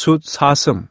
숫 사슴.